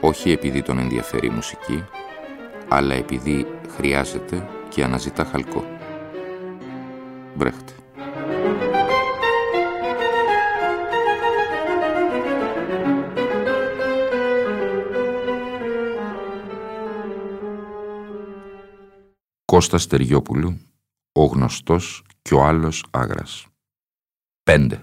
όχι επειδή τον ενδιαφέρει η μουσική, αλλά επειδή χρειάζεται και αναζητά χαλκό. Μπρέχτε. Κώστας Τεριόπουλου, ο γνωστός και ο άλλος Άγρας. Πέντε.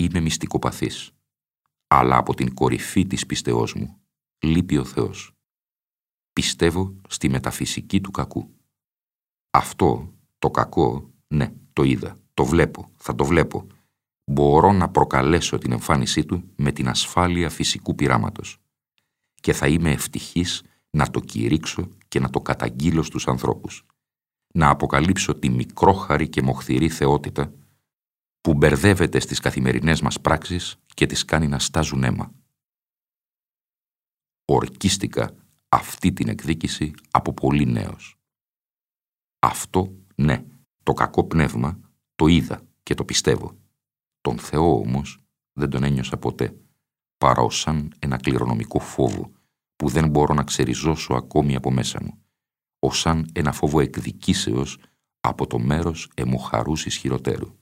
Είμαι μυστικοπαθής, αλλά από την κορυφή της πιστεώς μου λείπει ο Θεός. Πιστεύω στη μεταφυσική του κακού. Αυτό, το κακό, ναι, το είδα, το βλέπω, θα το βλέπω. Μπορώ να προκαλέσω την εμφάνισή του με την ασφάλεια φυσικού πειράματος. Και θα είμαι ευτυχής να το κηρύξω και να το καταγγείλω στους ανθρώπους. Να αποκαλύψω τη μικρόχαρη και μοχθηρή θεότητα που μπερδεύεται στις καθημερινές μας πράξεις και τις κάνει να στάζουν αίμα. Ορκίστηκα αυτή την εκδίκηση από πολύ νέος. Αυτό, ναι, το κακό πνεύμα το είδα και το πιστεύω. Τον Θεό όμως δεν τον ένιωσα ποτέ, παρά ως σαν ένα κληρονομικό φόβο που δεν μπορώ να ξεριζώσω ακόμη από μέσα μου, ως σαν ένα φόβο εκδικήσεως από το μέρος εμοχαρούς ισχυροτέρου.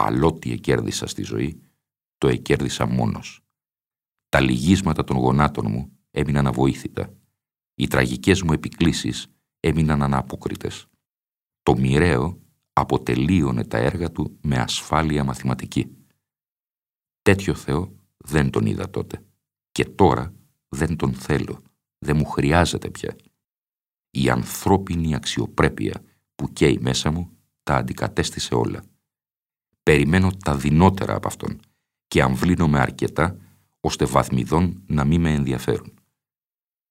Αλότι εκέρδισα στη ζωή, το εκέρδισα μόνος. Τα λυγίσματα των γονάτων μου έμειναν αβοήθητα. Οι τραγικές μου επικλήσεις έμειναν αναπόκριτες. Το μοιραίο αποτελείωνε τα έργα του με ασφάλεια μαθηματική. Τέτοιο Θεό δεν τον είδα τότε. Και τώρα δεν τον θέλω. Δεν μου χρειάζεται πια. Η ανθρώπινη αξιοπρέπεια που καίει μέσα μου τα αντικατέστησε όλα. Περιμένω τα δεινότερα από αυτόν και αμβλύνομαι αρκετά ώστε βαθμιδών να μην με ενδιαφέρουν.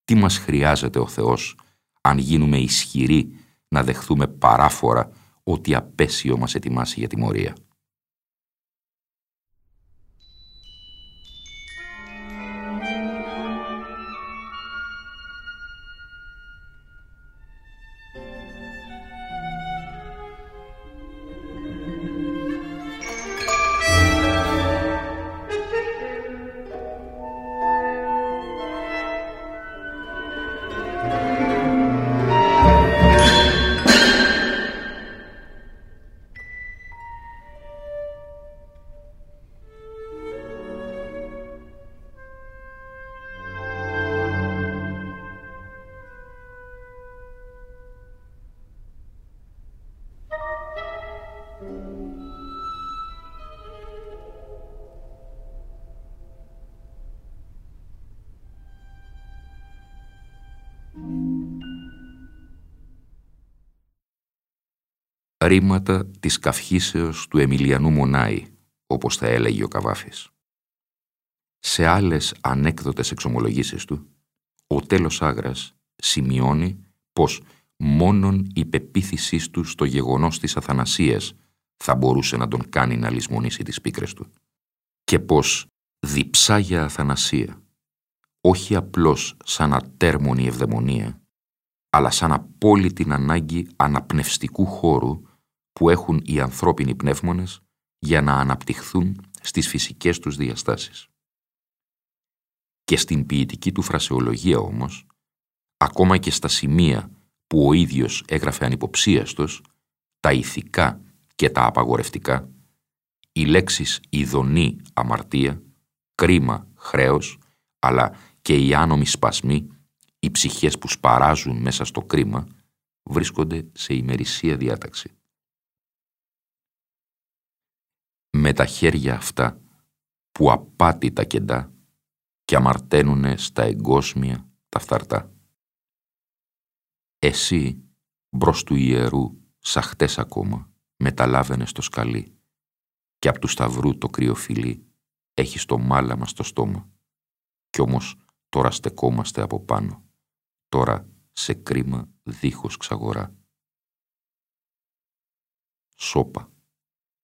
Τι μας χρειάζεται ο Θεός αν γίνουμε ισχυροί να δεχθούμε παράφορα ότι απέσιο μας ετοιμάσει για τιμωρία; Ρήματα της καυχήσεως του Εμιλιανού Μονάη, όπως θα έλεγε ο Καβάφης. Σε άλλες ανέκδοτες εξομολογήσεις του, ο τέλος Άγρας σημειώνει πως μόνον η πεποίθησή του στο γεγονός της αθανασίας θα μπορούσε να τον κάνει να λησμονήσει τις πίκρες του και πως διψά για αθανασία, όχι απλώς σαν ατέρμονη ευδαιμονία, αλλά σαν απόλυτη ανάγκη αναπνευστικού χώρου που έχουν οι ανθρώπινοι πνεύμονες για να αναπτυχθούν στις φυσικές τους διαστάσεις. Και στην ποιητική του φρασεολογία όμως, ακόμα και στα σημεία που ο ίδιος έγραφε ανυποψίαστος, τα ηθικά και τα απαγορευτικά, οι λέξεις ειδονή αμαρτία, κρίμα χρέος, αλλά και οι άνομοι σπασμοί, οι ψυχές που σπαράζουν μέσα στο κρίμα, βρίσκονται σε ημερησία διάταξη. Με τα χέρια αυτά που απάτη τα κεντά και αμαρταίνουνε στα εγκόσμια τα φθαρτά. Εσύ, μπρος του ιερού, σαχτές ακόμα, μεταλάβαινε στο σκαλί και απ' του σταυρού το κρυοφιλί έχεις το μάλαμα στο στόμα. Κι όμως τώρα στεκόμαστε από πάνω. Τώρα σε κρίμα δίχως ξαγορά. Σώπα,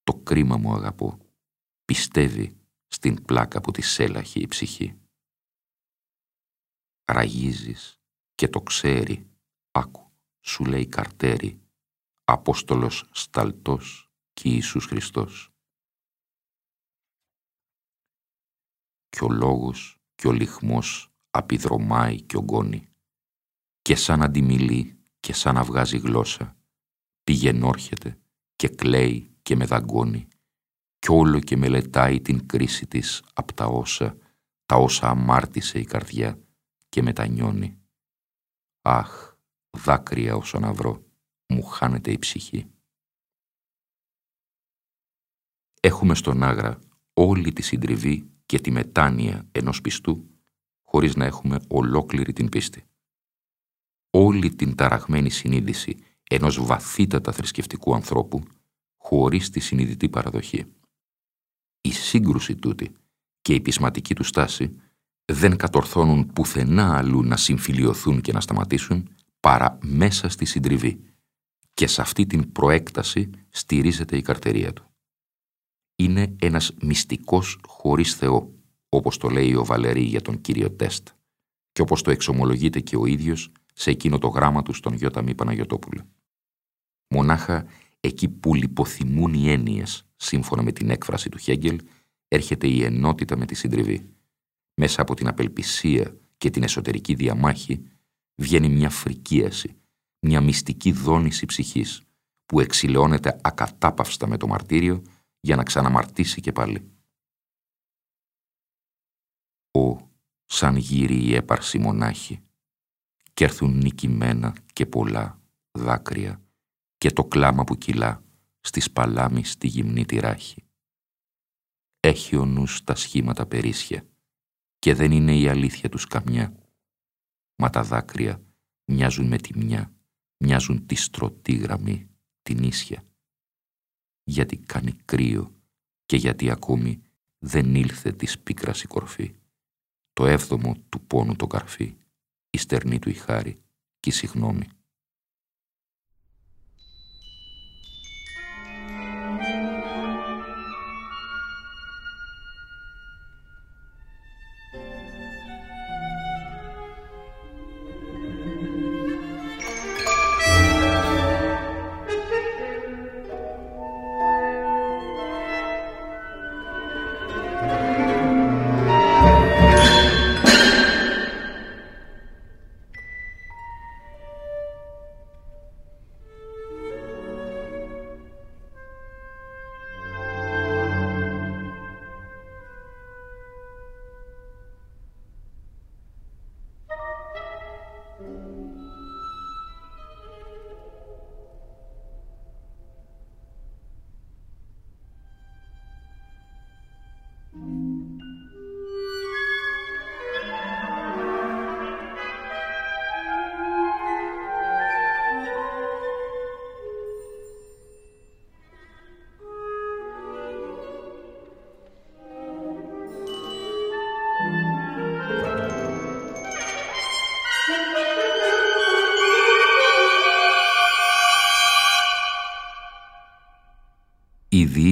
το κρίμα μου αγαπώ. Πιστεύει στην πλάκα που της έλαχε η ψυχή. Ραγίζεις και το ξέρει, άκου, σου λέει καρτέρι, Απόστολος Σταλτός και Ιησούς Χριστός. Κι ο λόγος και ο λιχμός απειδρομάει και ογκώνει και σαν αντιμιλεί και σαν να βγάζει γλώσσα πηγαινόρχεται και κλαίει και με δαγκώνει κι όλο και μελετάει την κρίση της απ' τα όσα, τα όσα αμάρτησε η καρδιά και μετανιώνει. Αχ, δάκρυα όσο να βρω, μου χάνεται η ψυχή. Έχουμε στον Άγρα όλη τη συντριβή και τη μετάνοια ενός πιστού χωρίς να έχουμε ολόκληρη την πίστη. Όλη την ταραγμένη συνείδηση ενός βαθύτατα θρησκευτικού ανθρώπου χωρίς τη συνειδητή παραδοχή. Η σύγκρουση τούτη και η πεισματική του στάση δεν κατορθώνουν πουθενά αλλού να συμφιλιωθούν και να σταματήσουν παρά μέσα στη συντριβή και σε αυτή την προέκταση στηρίζεται η καρτερία του. Είναι ένας μυστικός χωρίς Θεό, όπως το λέει ο Βαλερή για τον κύριο Τεστ και όπως το εξομολογείται και ο ίδιος σε εκείνο το γράμμα του στον Γιώτα Παναγιωτόπουλο. Μονάχα εκεί που λιποθυμούν οι έννοιες, σύμφωνα με την έκφραση του Χέγγελ, έρχεται η ενότητα με τη συντριβή. Μέσα από την απελπισία και την εσωτερική διαμάχη βγαίνει μια φρικίαση, μια μυστική δόνηση ψυχής που εξηλαιώνεται ακατάπαυστα με το μαρτύριο για να ξαναμαρτήσει και πάλι. Ω, σαν γύρι η έπαρση μονάχη, κι έρθουν νικημένα και πολλά δάκρυα και το κλάμα που κυλά στη σπαλάμη στη γυμνή τη ράχη. Έχει ο νους τα σχήματα περίσσια και δεν είναι η αλήθεια τους καμιά, μα τα δάκρυα μοιάζουν με τη μια μοιάζουν τη στρωτή γραμμή, την ίσια. Γιατί κάνει κρύο και γιατί ακόμη δεν ήλθε της πίκρας η κορφή. Το έβδομο του πόνου το καρφί, η στερνή του η χάρη και η συγνώμη.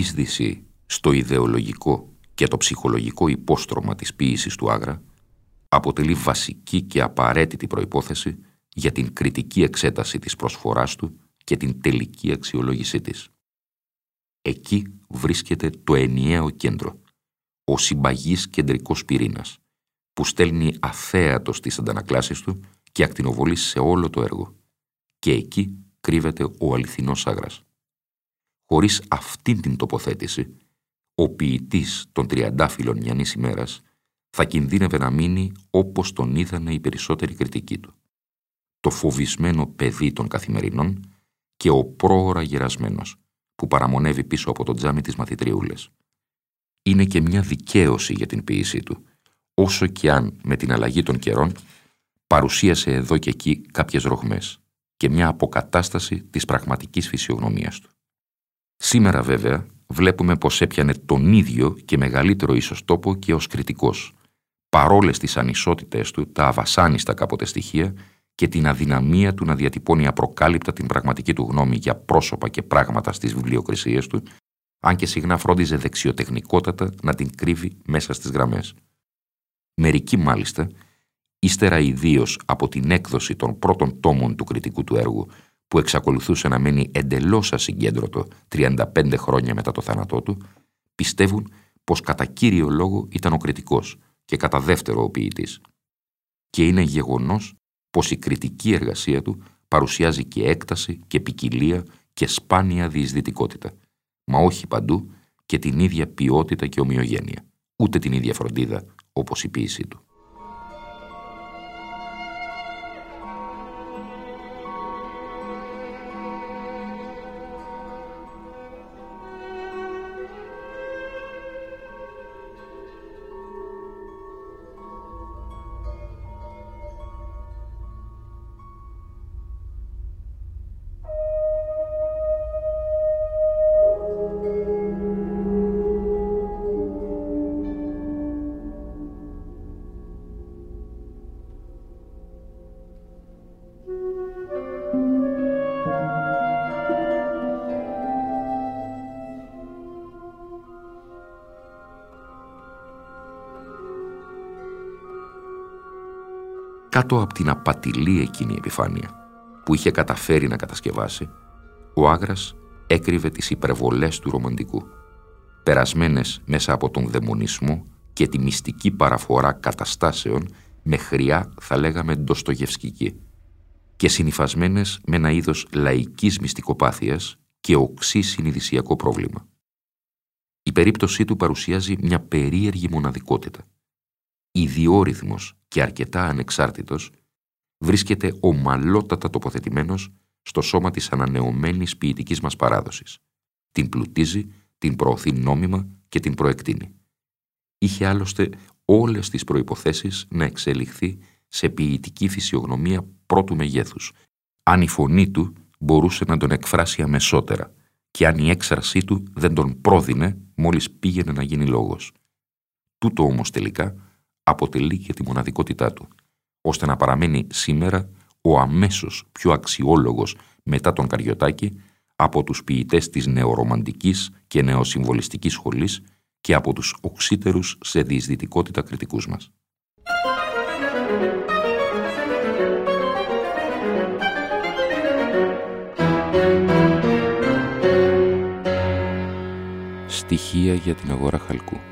Διείσδυση στο ιδεολογικό και το ψυχολογικό υπόστρωμα της ποίησης του Άγρα αποτελεί βασική και απαραίτητη προϋπόθεση για την κριτική εξέταση της προσφοράς του και την τελική αξιολόγησή της. Εκεί βρίσκεται το ενιαίο κέντρο, ο συμπαγής κεντρικός πυρήνας, που στέλνει αθέατος τις αντανακλάσεις του και ακτινοβολείς σε όλο το έργο. Και εκεί κρύβεται ο αληθινός Άγρας. Χωρίς αυτήν την τοποθέτηση, ο ποιητής των τριαντάφυλλων μιανής ημέρας θα κινδύνευε να μείνει όπως τον είδανε οι περισσότεροι κριτικοί του. Το φοβισμένο παιδί των καθημερινών και ο πρόωρα γερασμένος που παραμονεύει πίσω από το τζάμι της μαθητριούλες. Είναι και μια δικαίωση για την ποίησή του, όσο και αν με την αλλαγή των καιρών παρουσίασε εδώ και εκεί κάποιες ρογμές και μια αποκατάσταση της πραγματικής φυσιογνωμίας του. Σήμερα βέβαια βλέπουμε πως έπιανε τον ίδιο και μεγαλύτερο ίσως τόπο και ως κριτικός, παρόλες τις ανισότητες του, τα αβασάνιστα κάποτε στοιχεία και την αδυναμία του να διατυπώνει απροκάλυπτα την πραγματική του γνώμη για πρόσωπα και πράγματα στις βιβλιοκρισίες του, αν και συχνά φρόντιζε δεξιοτεχνικότατα να την κρύβει μέσα στις γραμμές. Μερικοί μάλιστα, ύστερα ιδίως από την έκδοση των πρώτων τόμων του κριτικού του έργου που εξακολουθούσε να μένει εντελώς ασυγκέντρωτο 35 χρόνια μετά το θάνατό του, πιστεύουν πως κατά κύριο λόγο ήταν ο κριτικός και κατά δεύτερο ο ποιητής. Και είναι γεγονός πως η κριτική εργασία του παρουσιάζει και έκταση και ποικιλία και σπάνια διεισδυτικότητα, μα όχι παντού και την ίδια ποιότητα και ομοιογένεια, ούτε την ίδια φροντίδα όπως η ποίησή του. Κάτω από την απατηλή εκείνη επιφάνεια που είχε καταφέρει να κατασκευάσει, ο Άγρας έκρυβε τις υπερβολές του ρομαντικού, περασμένες μέσα από τον δαιμονισμό και τη μυστική παραφορά καταστάσεων με χρειά θα λέγαμε ντοστογευσκική και συνυφασμένες με ένα είδος λαϊκής μυστικοπάθειας και οξύ συνειδησιακό πρόβλημα. Η περίπτωσή του παρουσιάζει μια περίεργη μοναδικότητα. Ιδιόρυθμος και αρκετά ανεξάρτητος, βρίσκεται ομαλότατα τοποθετημένος στο σώμα της ανανεωμένης ποιητικής μας παράδοσης. Την πλουτίζει, την προωθεί νόμιμα και την προεκτείνει. Είχε άλλωστε όλες τις προϋποθέσεις να εξελιχθεί σε ποιητική φυσιογνωμία πρώτου μεγέθους, αν η φωνή του μπορούσε να τον εκφράσει αμεσότερα και αν η έξαρσή του δεν τον πρόδινε μόλις πήγαινε να γίνει λόγος. Τούτο όμως τελικά αποτελεί και τη μοναδικότητά του, ώστε να παραμένει σήμερα ο αμέσως πιο αξιόλογος μετά τον Καριωτάκη από τους ποιητές της νεορομαντικής και νεοσυμβολιστικής σχολής και από τους οξύτερους σε διεισδυτικότητα κριτικούς μας. Στοιχεία για την αγορά χαλκού.